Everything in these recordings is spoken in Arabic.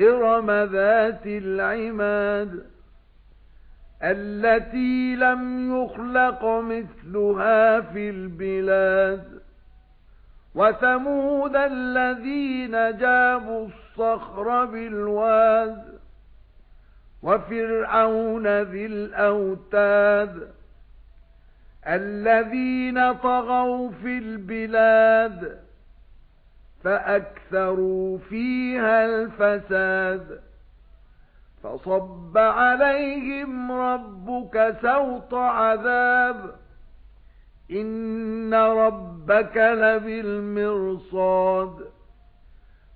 إرم ذات العماد التي لم يخلق مثلها في البلاد وثمود الذين جابوا الصخر بالواد وفرعون ذي الأوتاد الذين طغوا في البلاد فأكثروا فيها الفساد. فصب عليهم ربك سوط عذاب. إن ربك لبالمرصاد.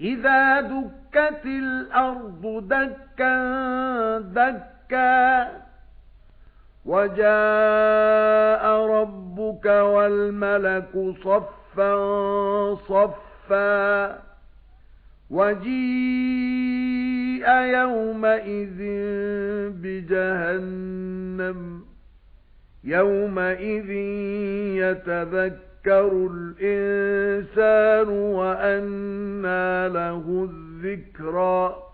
إِذَا دُكَّتِ الْأَرْضُ دَكًّا دَكًّا وَجَاءَ رَبُّكَ وَالْمَلَكُ صَفًّا صَفًّا وَجِيءَ يَوْمَئِذٍ بِجَهَنَّمَ يَوْمَئِذٍ يَتَذَكَّرُ يَذَّكَّرُ الْإِنسَانُ وَأَنَّى لَهُ الذِّكْرَى